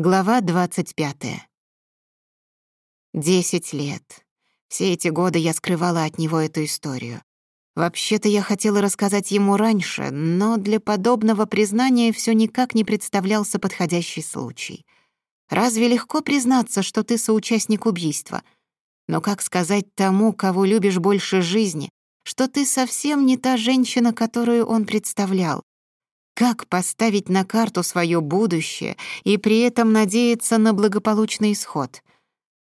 Глава двадцать пятая. Десять лет. Все эти годы я скрывала от него эту историю. Вообще-то я хотела рассказать ему раньше, но для подобного признания все никак не представлялся подходящий случай. Разве легко признаться, что ты соучастник убийства? Но как сказать тому, кого любишь больше жизни, что ты совсем не та женщина, которую он представлял, как поставить на карту свое будущее и при этом надеяться на благополучный исход.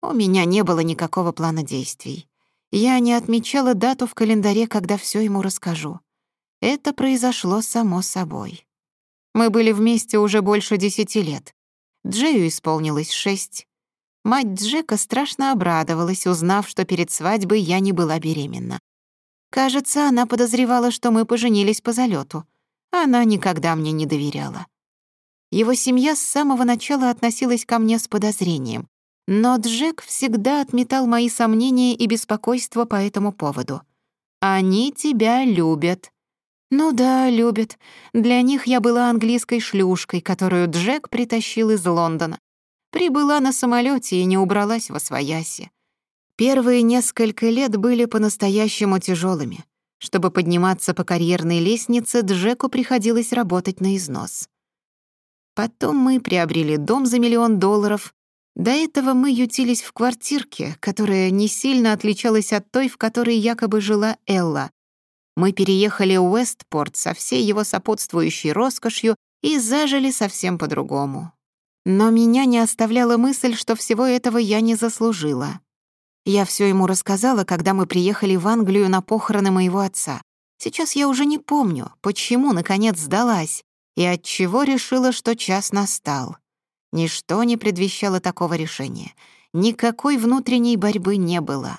У меня не было никакого плана действий. Я не отмечала дату в календаре, когда все ему расскажу. Это произошло само собой. Мы были вместе уже больше десяти лет. Джею исполнилось шесть. Мать Джека страшно обрадовалась, узнав, что перед свадьбой я не была беременна. Кажется, она подозревала, что мы поженились по залету. Она никогда мне не доверяла. Его семья с самого начала относилась ко мне с подозрением, но Джек всегда отметал мои сомнения и беспокойство по этому поводу. «Они тебя любят». «Ну да, любят. Для них я была английской шлюшкой, которую Джек притащил из Лондона. Прибыла на самолете и не убралась во свояси. Первые несколько лет были по-настоящему тяжелыми чтобы подниматься по карьерной лестнице, Джеку приходилось работать на износ. Потом мы приобрели дом за миллион долларов. До этого мы ютились в квартирке, которая не сильно отличалась от той, в которой якобы жила Элла. Мы переехали в Уэстпорт со всей его сопутствующей роскошью и зажили совсем по-другому. Но меня не оставляла мысль, что всего этого я не заслужила. Я все ему рассказала, когда мы приехали в Англию на похороны моего отца. Сейчас я уже не помню, почему, наконец, сдалась и от чего решила, что час настал. Ничто не предвещало такого решения. Никакой внутренней борьбы не было.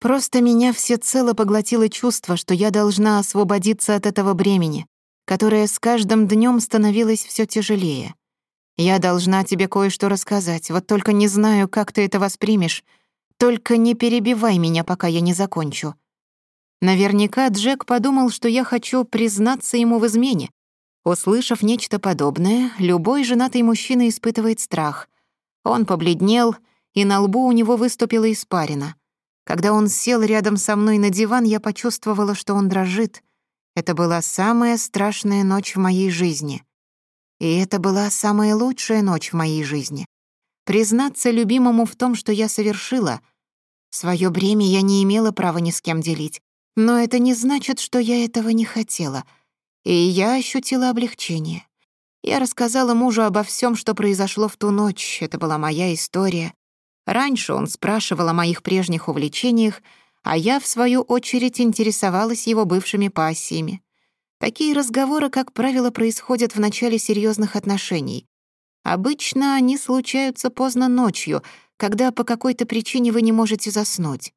Просто меня всецело поглотило чувство, что я должна освободиться от этого бремени, которое с каждым днем становилось все тяжелее. Я должна тебе кое-что рассказать, вот только не знаю, как ты это воспримешь, только не перебивай меня, пока я не закончу. Наверняка Джек подумал, что я хочу признаться ему в измене. Услышав нечто подобное, любой женатый мужчина испытывает страх. Он побледнел, и на лбу у него выступила испарина. Когда он сел рядом со мной на диван, я почувствовала, что он дрожит. Это была самая страшная ночь в моей жизни. И это была самая лучшая ночь в моей жизни. Признаться любимому в том, что я совершила, Своё бремя я не имела права ни с кем делить. Но это не значит, что я этого не хотела. И я ощутила облегчение. Я рассказала мужу обо всём, что произошло в ту ночь. Это была моя история. Раньше он спрашивал о моих прежних увлечениях, а я, в свою очередь, интересовалась его бывшими пассиями. Такие разговоры, как правило, происходят в начале серьёзных отношений. Обычно они случаются поздно ночью — когда по какой-то причине вы не можете заснуть.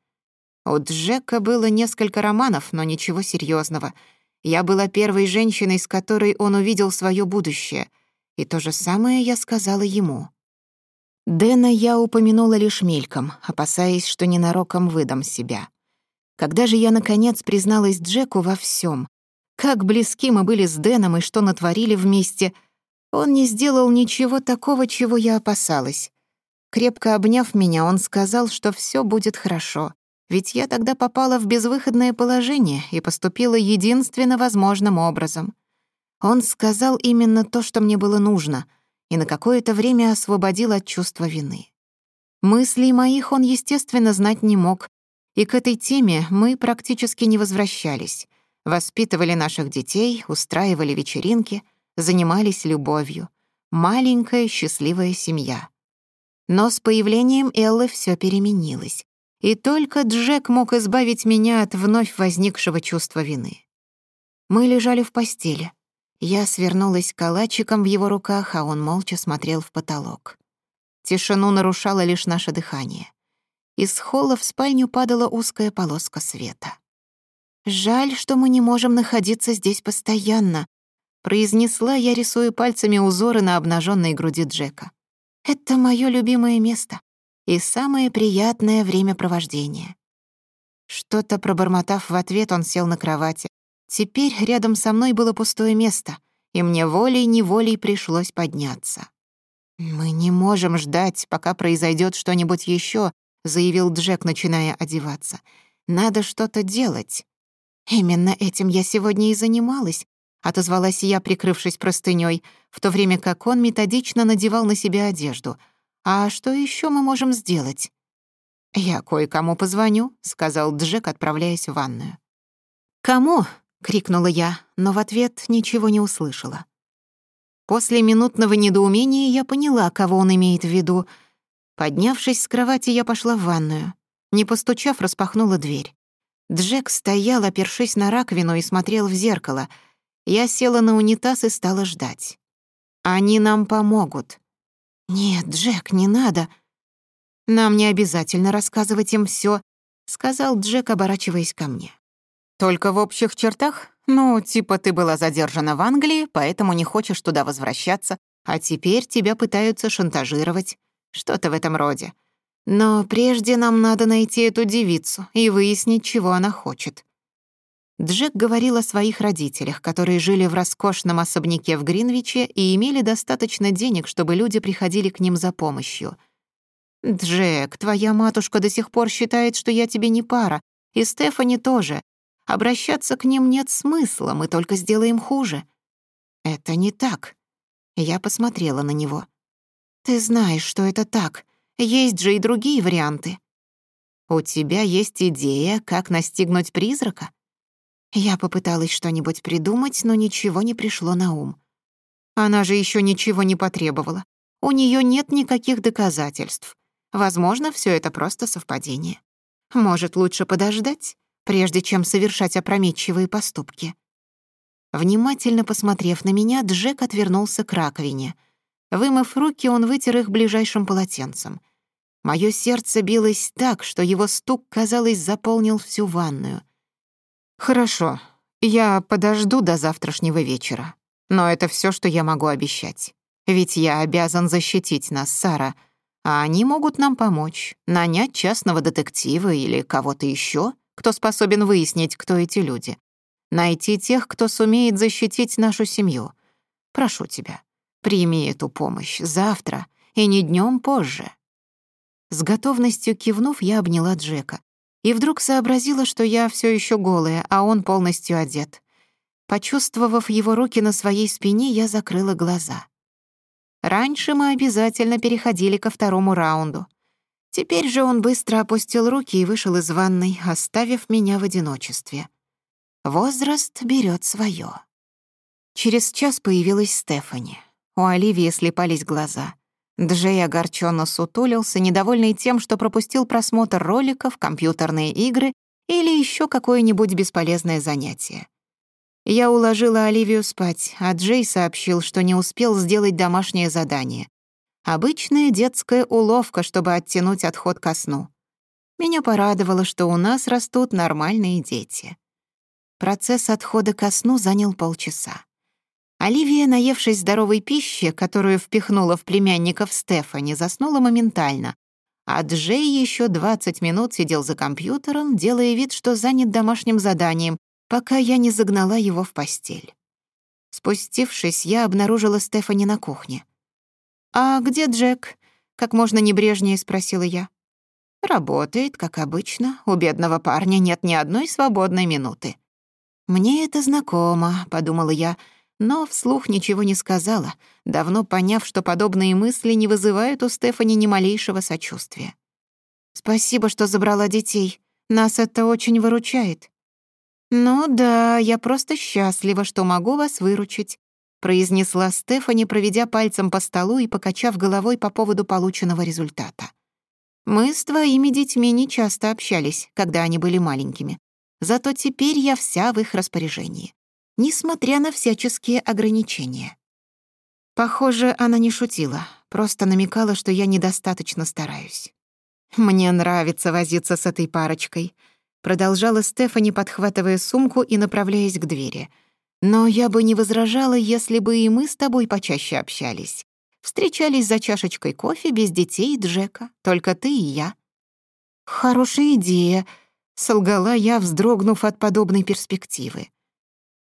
У Джека было несколько романов, но ничего серьезного. Я была первой женщиной, с которой он увидел свое будущее. И то же самое я сказала ему. Дэна я упомянула лишь мельком, опасаясь, что ненароком выдам себя. Когда же я, наконец, призналась Джеку во всем, как близки мы были с Дэном и что натворили вместе, он не сделал ничего такого, чего я опасалась крепко обняв меня, он сказал, что все будет хорошо. Ведь я тогда попала в безвыходное положение и поступила единственно возможным образом. Он сказал именно то, что мне было нужно, и на какое-то время освободил от чувства вины. Мыслей моих он, естественно, знать не мог, и к этой теме мы практически не возвращались. Воспитывали наших детей, устраивали вечеринки, занимались любовью. Маленькая счастливая семья — но с появлением Эллы все переменилось. И только Джек мог избавить меня от вновь возникшего чувства вины. Мы лежали в постели. Я свернулась калачиком в его руках, а он молча смотрел в потолок. Тишину нарушало лишь наше дыхание. Из холла в спальню падала узкая полоска света. «Жаль, что мы не можем находиться здесь постоянно», — произнесла я, рисуя пальцами узоры на обнаженной груди Джека. Это моё любимое место и самое приятное времяпровождение». Что-то пробормотав в ответ, он сел на кровати. Теперь рядом со мной было пустое место, и мне волей-неволей пришлось подняться. «Мы не можем ждать, пока произойдёт что-нибудь ещё», заявил Джек, начиная одеваться. «Надо что-то делать». Именно этим я сегодня и занималась, Отозвалась я, прикрывшись простынёй, в то время как он методично надевал на себя одежду. «А что ещё мы можем сделать?» «Я кое-кому позвоню», — сказал Джек, отправляясь в ванную. «Кому?» — крикнула я, но в ответ ничего не услышала. После минутного недоумения я поняла, кого он имеет в виду. Поднявшись с кровати, я пошла в ванную. Не постучав, распахнула дверь. Джек стоял, опершись на раковину, и смотрел в зеркало — я села на унитаз и стала ждать. «Они нам помогут». «Нет, Джек, не надо». «Нам не обязательно рассказывать им все, сказал Джек, оборачиваясь ко мне. «Только в общих чертах? Ну, типа ты была задержана в Англии, поэтому не хочешь туда возвращаться, а теперь тебя пытаются шантажировать. Что-то в этом роде. Но прежде нам надо найти эту девицу и выяснить, чего она хочет. Джек говорил о своих родителях, которые жили в роскошном особняке в Гринвиче и имели достаточно денег, чтобы люди приходили к ним за помощью. «Джек, твоя матушка до сих пор считает, что я тебе не пара, и Стефани тоже. Обращаться к ним нет смысла, мы только сделаем хуже». «Это не так». Я посмотрела на него. «Ты знаешь, что это так. Есть же и другие варианты». «У тебя есть идея, как настигнуть призрака?» Я попыталась что-нибудь придумать, но ничего не пришло на ум. Она же еще ничего не потребовала. У нее нет никаких доказательств. Возможно, все это просто совпадение. Может, лучше подождать, прежде чем совершать опрометчивые поступки. Внимательно посмотрев на меня, Джек отвернулся к раковине. Вымыв руки, он вытер их ближайшим полотенцем. Моё сердце билось так, что его стук, казалось, заполнил всю ванную. Хорошо. Я подожду до завтрашнего вечера. Но это все, что я могу обещать. Ведь я обязан защитить нас, Сара. А они могут нам помочь. Нанять частного детектива или кого-то еще, кто способен выяснить, кто эти люди. Найти тех, кто сумеет защитить нашу семью. Прошу тебя, прими эту помощь завтра и не днем позже. С готовностью кивнув, я обняла Джека. И вдруг сообразила, что я все еще голая, а он полностью одет. Почувствовав его руки на своей спине, я закрыла глаза. Раньше мы обязательно переходили ко второму раунду. Теперь же он быстро опустил руки и вышел из ванной, оставив меня в одиночестве. Возраст берет свое. Через час появилась Стефани. У Оливии слепались глаза. Джей огорченно сутулился, недовольный тем, что пропустил просмотр роликов, компьютерные игры или еще какое-нибудь бесполезное занятие. Я уложила Оливию спать, а Джей сообщил, что не успел сделать домашнее задание. Обычная детская уловка, чтобы оттянуть отход ко сну. Меня порадовало, что у нас растут нормальные дети. Процесс отхода ко сну занял полчаса. Оливия, наевшись здоровой пищи, которую впихнула в племянников Стефани, заснула моментально, а Джей еще 20 минут сидел за компьютером, делая вид, что занят домашним заданием, пока я не загнала его в постель. Спустившись, я обнаружила Стефани на кухне. «А где Джек?» — как можно небрежнее спросила я. «Работает, как обычно. У бедного парня нет ни одной свободной минуты». «Мне это знакомо», — подумала я, — но вслух ничего не сказала, давно поняв, что подобные мысли не вызывают у Стефани ни малейшего сочувствия. «Спасибо, что забрала детей. Нас это очень выручает». «Ну да, я просто счастлива, что могу вас выручить», произнесла Стефани, проведя пальцем по столу и покачав головой по поводу полученного результата. «Мы с твоими детьми не часто общались, когда они были маленькими. Зато теперь я вся в их распоряжении, несмотря на всяческие ограничения». Похоже, она не шутила, просто намекала, что я недостаточно стараюсь. «Мне нравится возиться с этой парочкой», Продолжала Стефани, подхватывая сумку и направляясь к двери. «Но я бы не возражала, если бы и мы с тобой почаще общались. Встречались за чашечкой кофе без детей Джека, только ты и я». «Хорошая идея», —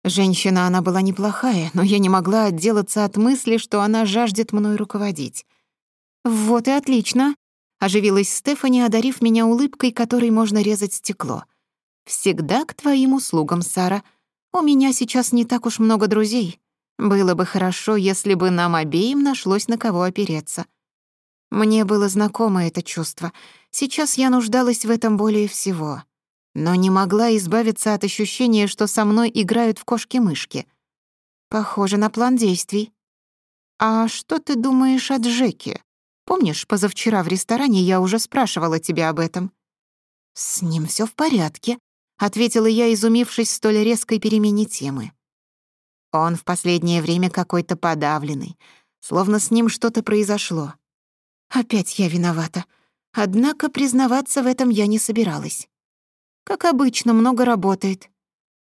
солгала я, вздрогнув от подобной перспективы. Женщина она была неплохая, но я не могла отделаться от мысли, что она жаждет мной руководить. Вот и отлично, оживилась Стефани, одарив меня улыбкой, которой можно резать стекло. Всегда к твоим услугам, Сара. У меня сейчас не так уж много друзей. Было бы хорошо, если бы нам обеим нашлось на кого опереться. Мне было знакомо это чувство. Сейчас я нуждалась в этом более всего. Но не могла избавиться от ощущения, что со мной играют в кошки-мышки. Похоже на план действий. «А что ты думаешь о Джеке? Помнишь, позавчера в ресторане я уже спрашивала тебя об этом?» «С ним все в порядке», — ответила я, изумившись столь резкой перемене темы. Он в последнее время какой-то подавленный, словно с ним что-то произошло. Опять я виновата. Однако признаваться в этом я не собиралась. как обычно, много работает».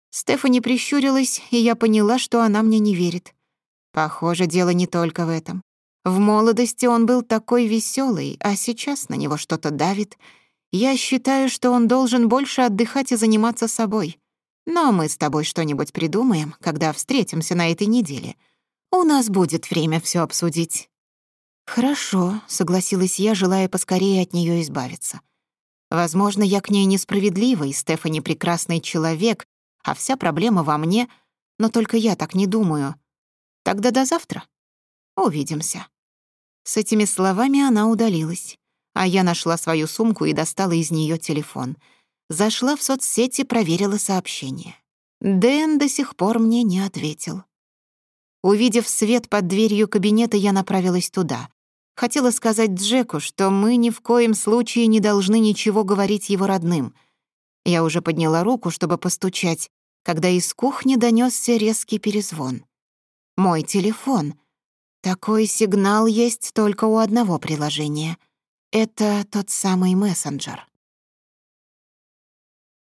Стефани прищурилась, и я поняла, что она мне не верит. Похоже, дело не только в этом. В молодости он был такой веселый, а сейчас на него что-то давит. Я считаю, что он должен больше отдыхать и заниматься собой. Но мы с тобой что-нибудь придумаем, когда встретимся на этой неделе. У нас будет время все обсудить». «Хорошо», — согласилась я, желая поскорее от нее избавиться. Возможно, я к ней несправедлива, и Стефани прекрасный человек, а вся проблема во мне, но только я так не думаю. Тогда до завтра. Увидимся». С этими словами она удалилась, а я нашла свою сумку и достала из нее телефон. Зашла в соцсети, проверила сообщение. Дэн до сих пор мне не ответил. Увидев свет под дверью кабинета, я направилась туда. Хотела сказать Джеку, что мы ни в коем случае не должны ничего говорить его родным. Я уже подняла руку, чтобы постучать, когда из кухни донёсся резкий перезвон. Мой телефон. Такой сигнал есть только у одного приложения. Это тот самый мессенджер.